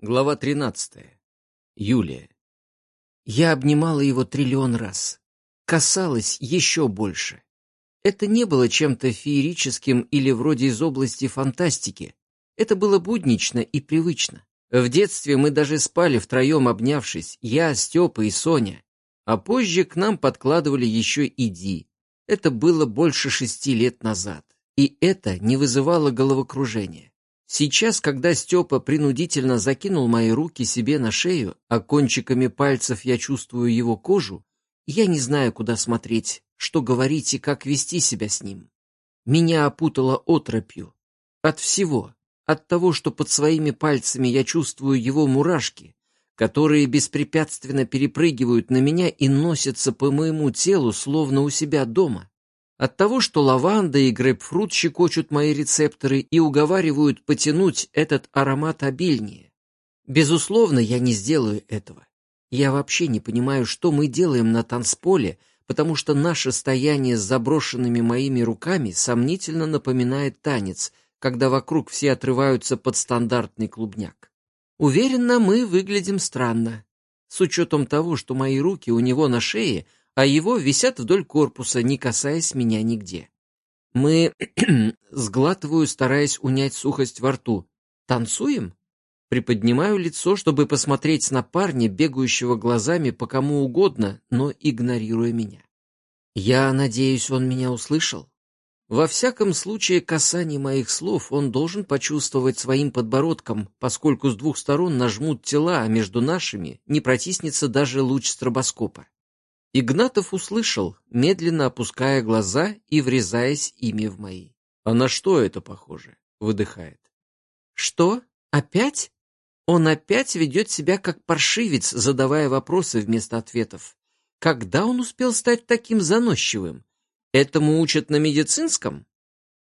Глава 13. Юлия. Я обнимала его триллион раз. Касалась еще больше. Это не было чем-то феерическим или вроде из области фантастики. Это было буднично и привычно. В детстве мы даже спали втроем, обнявшись, я, Степа и Соня. А позже к нам подкладывали еще и Ди. Это было больше шести лет назад. И это не вызывало головокружения. Сейчас, когда Степа принудительно закинул мои руки себе на шею, а кончиками пальцев я чувствую его кожу, я не знаю, куда смотреть, что говорить и как вести себя с ним. Меня опутало отропью. От всего. От того, что под своими пальцами я чувствую его мурашки, которые беспрепятственно перепрыгивают на меня и носятся по моему телу, словно у себя дома. От того, что лаванда и грейпфрут щекочут мои рецепторы и уговаривают потянуть этот аромат обильнее. Безусловно, я не сделаю этого. Я вообще не понимаю, что мы делаем на танцполе, потому что наше стояние с заброшенными моими руками сомнительно напоминает танец, когда вокруг все отрываются под стандартный клубняк. Уверенно, мы выглядим странно. С учетом того, что мои руки у него на шее — а его висят вдоль корпуса, не касаясь меня нигде. Мы... сглатываю, стараясь унять сухость во рту. Танцуем? Приподнимаю лицо, чтобы посмотреть на парня, бегающего глазами по кому угодно, но игнорируя меня. Я надеюсь, он меня услышал? Во всяком случае, касание моих слов он должен почувствовать своим подбородком, поскольку с двух сторон нажмут тела, а между нашими не протиснется даже луч стробоскопа. Игнатов услышал, медленно опуская глаза и врезаясь ими в мои. «А на что это похоже?» — выдыхает. «Что? Опять?» Он опять ведет себя как паршивец, задавая вопросы вместо ответов. Когда он успел стать таким заносчивым? Этому учат на медицинском?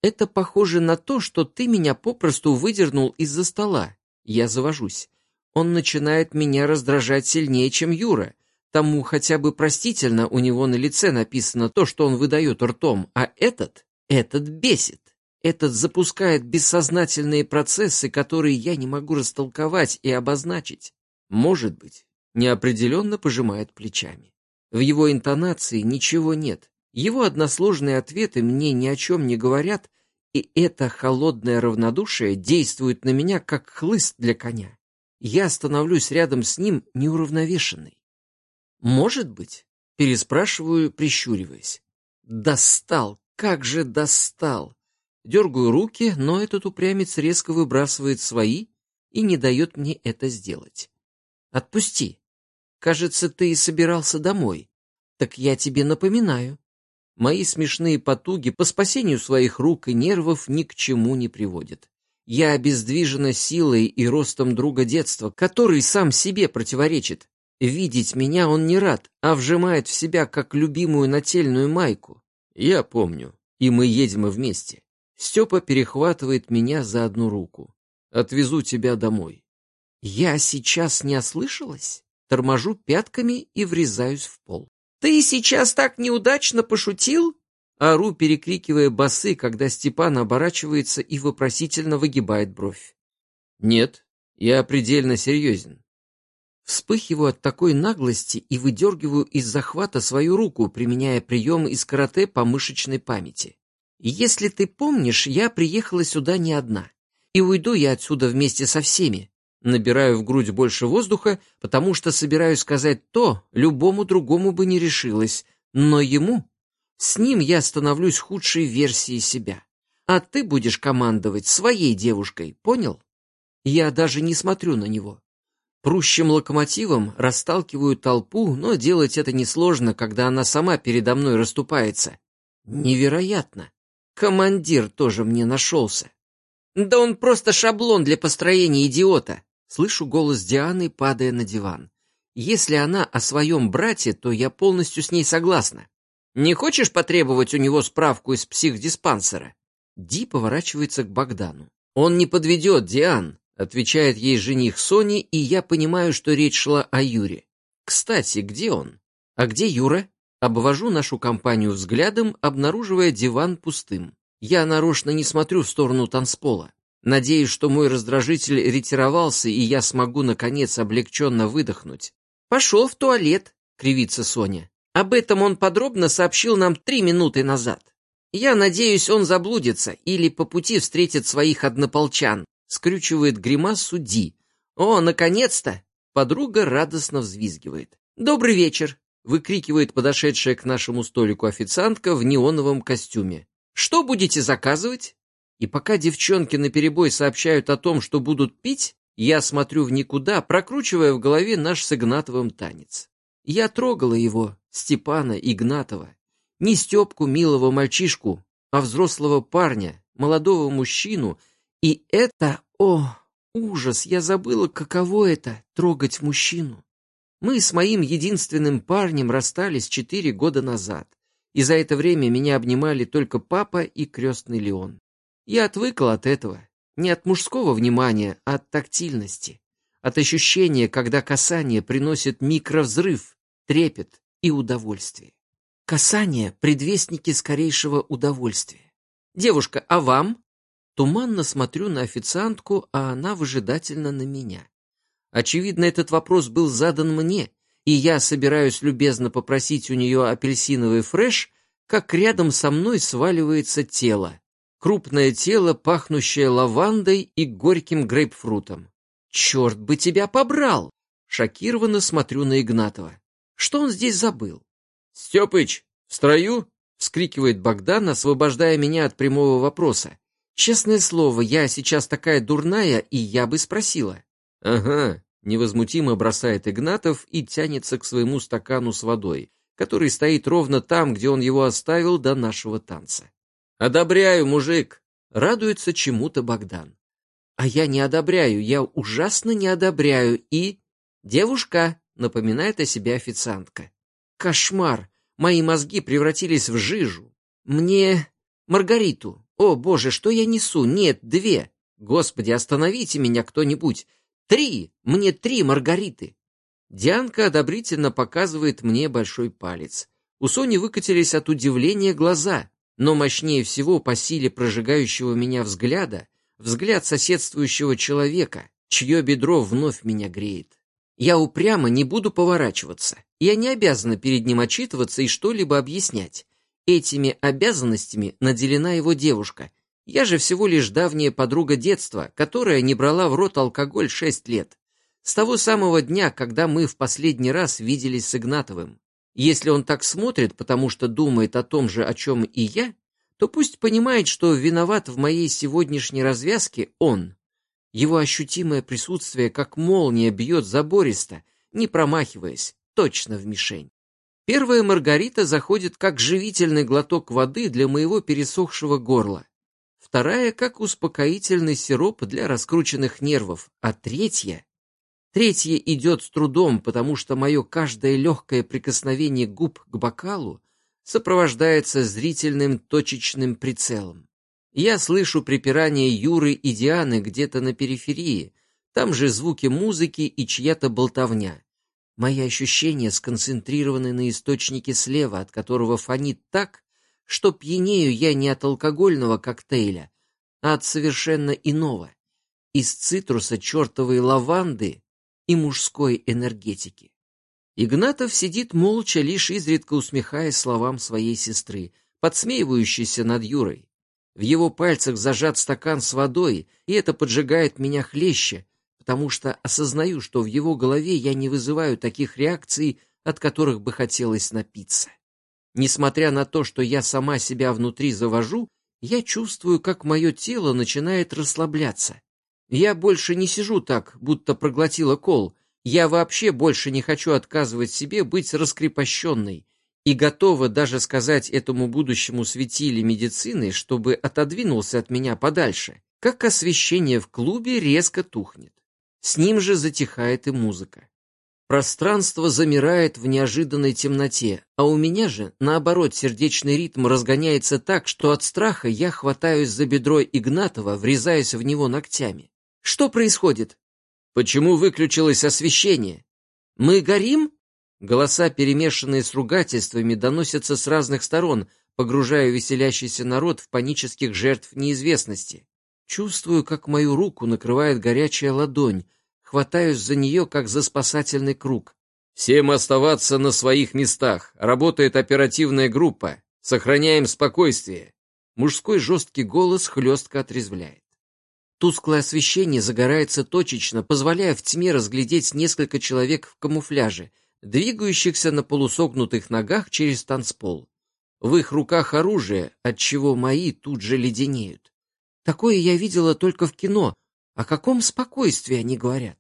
Это похоже на то, что ты меня попросту выдернул из-за стола. Я завожусь. Он начинает меня раздражать сильнее, чем Юра. Тому хотя бы простительно у него на лице написано то, что он выдает ртом, а этот, этот бесит. Этот запускает бессознательные процессы, которые я не могу растолковать и обозначить. Может быть, неопределенно пожимает плечами. В его интонации ничего нет. Его односложные ответы мне ни о чем не говорят, и это холодное равнодушие действует на меня, как хлыст для коня. Я становлюсь рядом с ним неуравновешенной. «Может быть?» — переспрашиваю, прищуриваясь. «Достал! Как же достал!» Дергаю руки, но этот упрямец резко выбрасывает свои и не дает мне это сделать. «Отпусти! Кажется, ты и собирался домой. Так я тебе напоминаю. Мои смешные потуги по спасению своих рук и нервов ни к чему не приводят. Я обездвижена силой и ростом друга детства, который сам себе противоречит. Видеть меня он не рад, а вжимает в себя, как любимую нательную майку. Я помню, и мы едем вместе. Степа перехватывает меня за одну руку. Отвезу тебя домой. Я сейчас не ослышалась? Торможу пятками и врезаюсь в пол. «Ты сейчас так неудачно пошутил?» Ору, перекрикивая басы, когда Степан оборачивается и вопросительно выгибает бровь. «Нет, я предельно серьезен. Вспыхиваю от такой наглости и выдергиваю из захвата свою руку, применяя прием из карате по мышечной памяти. Если ты помнишь, я приехала сюда не одна. И уйду я отсюда вместе со всеми. Набираю в грудь больше воздуха, потому что собираюсь сказать то, любому другому бы не решилась. Но ему... С ним я становлюсь худшей версией себя. А ты будешь командовать своей девушкой, понял? Я даже не смотрю на него. Прущим локомотивом расталкиваю толпу, но делать это несложно, когда она сама передо мной расступается. Невероятно. Командир тоже мне нашелся. Да он просто шаблон для построения идиота. Слышу голос Дианы, падая на диван. Если она о своем брате, то я полностью с ней согласна. Не хочешь потребовать у него справку из психдиспансера? Ди поворачивается к Богдану. Он не подведет, Диан. Отвечает ей жених Сони, и я понимаю, что речь шла о Юре. Кстати, где он? А где Юра? Обвожу нашу компанию взглядом, обнаруживая диван пустым. Я нарочно не смотрю в сторону танцпола. Надеюсь, что мой раздражитель ретировался, и я смогу, наконец, облегченно выдохнуть. «Пошел в туалет», — кривится Соня. «Об этом он подробно сообщил нам три минуты назад. Я надеюсь, он заблудится или по пути встретит своих однополчан», — скрючивает гримас судьи. «О, наконец-то!» — подруга радостно взвизгивает. «Добрый вечер!» — выкрикивает подошедшая к нашему столику официантка в неоновом костюме. «Что будете заказывать?» И пока девчонки наперебой сообщают о том, что будут пить, я смотрю в никуда, прокручивая в голове наш с Игнатовым танец. Я трогала его, Степана Игнатова. Не Степку, милого мальчишку, а взрослого парня, молодого мужчину. И это, о, ужас, я забыла, каково это — трогать мужчину. Мы с моим единственным парнем расстались четыре года назад, и за это время меня обнимали только папа и крестный Леон. Я отвыкла от этого. Не от мужского внимания, а от тактильности. От ощущения, когда касание приносит микровзрыв, трепет и удовольствие. Касание — предвестники скорейшего удовольствия. «Девушка, а вам?» Туманно смотрю на официантку, а она выжидательно на меня. Очевидно, этот вопрос был задан мне, и я собираюсь любезно попросить у нее апельсиновый фреш, как рядом со мной сваливается тело крупное тело, пахнущее лавандой и горьким грейпфрутом. «Черт бы тебя побрал!» Шокированно смотрю на Игнатова. Что он здесь забыл? «Степыч, в строю?» — вскрикивает Богдан, освобождая меня от прямого вопроса. «Честное слово, я сейчас такая дурная, и я бы спросила». «Ага», — невозмутимо бросает Игнатов и тянется к своему стакану с водой, который стоит ровно там, где он его оставил до нашего танца. «Одобряю, мужик!» — радуется чему-то Богдан. «А я не одобряю, я ужасно не одобряю и...» «Девушка!» — напоминает о себе официантка. «Кошмар! Мои мозги превратились в жижу. Мне... Маргариту! О, боже, что я несу? Нет, две! Господи, остановите меня кто-нибудь! Три! Мне три Маргариты!» Дианка одобрительно показывает мне большой палец. У Сони выкатились от удивления глаза. Но мощнее всего по силе прожигающего меня взгляда взгляд соседствующего человека, чье бедро вновь меня греет. Я упрямо не буду поворачиваться. Я не обязана перед ним отчитываться и что-либо объяснять. Этими обязанностями наделена его девушка. Я же всего лишь давняя подруга детства, которая не брала в рот алкоголь шесть лет. С того самого дня, когда мы в последний раз виделись с Игнатовым. Если он так смотрит, потому что думает о том же, о чем и я, то пусть понимает, что виноват в моей сегодняшней развязке он. Его ощутимое присутствие, как молния, бьет забористо, не промахиваясь, точно в мишень. Первая Маргарита заходит как живительный глоток воды для моего пересохшего горла. Вторая — как успокоительный сироп для раскрученных нервов, а третья Третье идет с трудом, потому что мое каждое легкое прикосновение губ к бокалу сопровождается зрительным точечным прицелом. Я слышу припирание Юры и Дианы где-то на периферии, там же звуки музыки и чья-то болтовня. Мои ощущения сконцентрированы на источнике слева, от которого фонит так, что пьянею я не от алкогольного коктейля, а от совершенно иного. Из цитруса чертовой лаванды и мужской энергетики. Игнатов сидит молча, лишь изредка усмехаясь словам своей сестры, подсмеивающейся над Юрой. В его пальцах зажат стакан с водой, и это поджигает меня хлеще, потому что осознаю, что в его голове я не вызываю таких реакций, от которых бы хотелось напиться. Несмотря на то, что я сама себя внутри завожу, я чувствую, как мое тело начинает расслабляться. Я больше не сижу так, будто проглотила кол. Я вообще больше не хочу отказывать себе быть раскрепощенной и готова даже сказать этому будущему светиле медицины, чтобы отодвинулся от меня подальше, как освещение в клубе резко тухнет. С ним же затихает и музыка. Пространство замирает в неожиданной темноте, а у меня же, наоборот, сердечный ритм разгоняется так, что от страха я хватаюсь за бедро Игнатова, врезаясь в него ногтями. Что происходит? Почему выключилось освещение? Мы горим? Голоса, перемешанные с ругательствами, доносятся с разных сторон, погружая веселящийся народ в панических жертв неизвестности. Чувствую, как мою руку накрывает горячая ладонь, хватаюсь за нее, как за спасательный круг. Всем оставаться на своих местах. Работает оперативная группа. Сохраняем спокойствие. Мужской жесткий голос хлестко отрезвляет. Тусклое освещение загорается точечно, позволяя в тьме разглядеть несколько человек в камуфляже, двигающихся на полусогнутых ногах через танцпол. В их руках оружие, от чего мои тут же леденеют. Такое я видела только в кино. О каком спокойствии они говорят?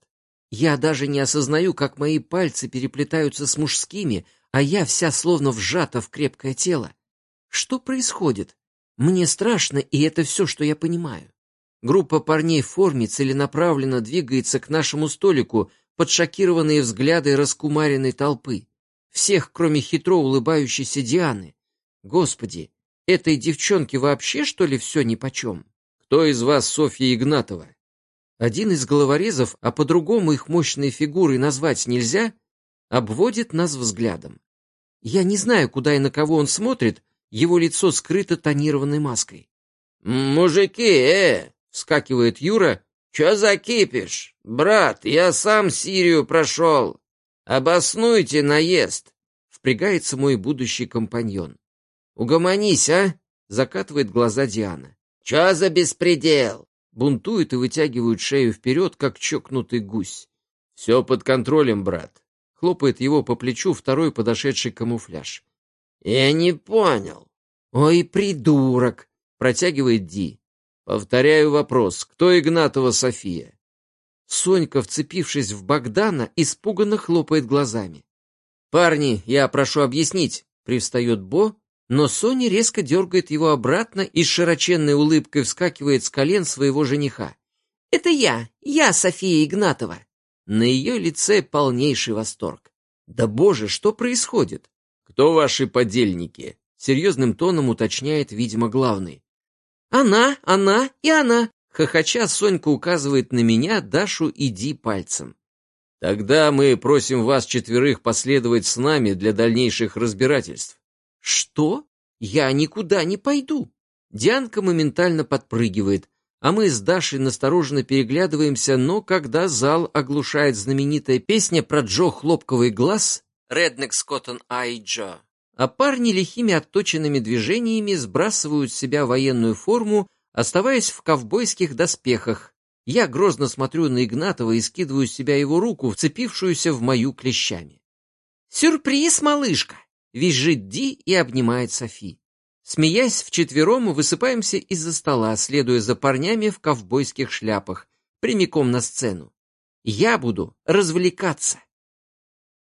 Я даже не осознаю, как мои пальцы переплетаются с мужскими, а я вся словно вжата в крепкое тело. Что происходит? Мне страшно, и это все, что я понимаю. Группа парней в форме целенаправленно двигается к нашему столику под шокированные взгляды раскумаренной толпы. Всех, кроме хитро улыбающейся Дианы. Господи, этой девчонке вообще, что ли, все нипочем? Кто из вас Софья Игнатова? Один из головорезов, а по-другому их мощные фигуры назвать нельзя, обводит нас взглядом. Я не знаю, куда и на кого он смотрит, его лицо скрыто тонированной маской. «Мужики, э!» Вскакивает Юра. «Чё закипишь? Брат, я сам Сирию прошел. Обоснуйте наезд!» Впрягается мой будущий компаньон. «Угомонись, а!» Закатывает глаза Диана. «Чё за беспредел?» Бунтует и вытягивает шею вперед, как чокнутый гусь. «Все под контролем, брат!» Хлопает его по плечу второй подошедший камуфляж. «Я не понял». «Ой, придурок!» Протягивает Ди. Повторяю вопрос. Кто Игнатова София? Сонька, вцепившись в Богдана, испуганно хлопает глазами. «Парни, я прошу объяснить», — привстает Бо, но Соня резко дергает его обратно и с широченной улыбкой вскакивает с колен своего жениха. «Это я, я София Игнатова». На ее лице полнейший восторг. «Да боже, что происходит?» «Кто ваши подельники?» Серьезным тоном уточняет, видимо, главный. «Она, она и она!» Хохоча, Сонька указывает на меня, Дашу иди пальцем. «Тогда мы просим вас четверых последовать с нами для дальнейших разбирательств». «Что? Я никуда не пойду!» Дианка моментально подпрыгивает, а мы с Дашей настороженно переглядываемся, но когда зал оглушает знаменитая песня про Джо Хлопковый глаз «Redneck Cotton Eye Joe», а парни лихими отточенными движениями сбрасывают с себя военную форму, оставаясь в ковбойских доспехах. Я грозно смотрю на Игнатова и скидываю с себя его руку, вцепившуюся в мою клещами. «Сюрприз, малышка!» — визжит Ди и обнимает Софи. Смеясь вчетвером, высыпаемся из-за стола, следуя за парнями в ковбойских шляпах, прямиком на сцену. Я буду развлекаться.